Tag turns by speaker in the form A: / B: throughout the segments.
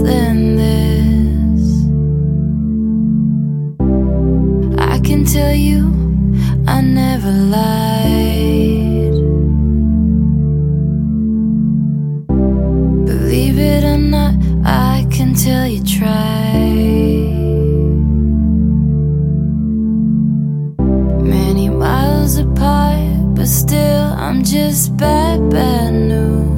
A: than this. I can tell you, I never lied. Believe it or not, I can tell you tried. Many miles apart, but still, I'm just bad, bad news.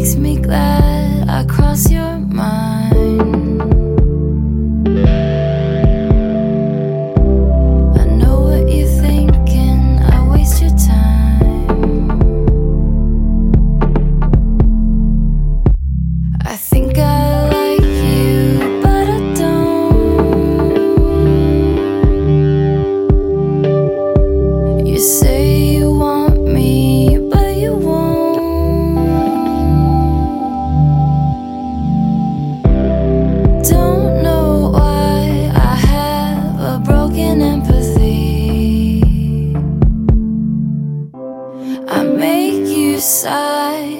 A: makes me glad I cross your mind.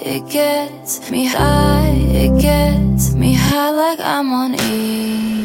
A: it gets me high, it gets me high like I'm on E.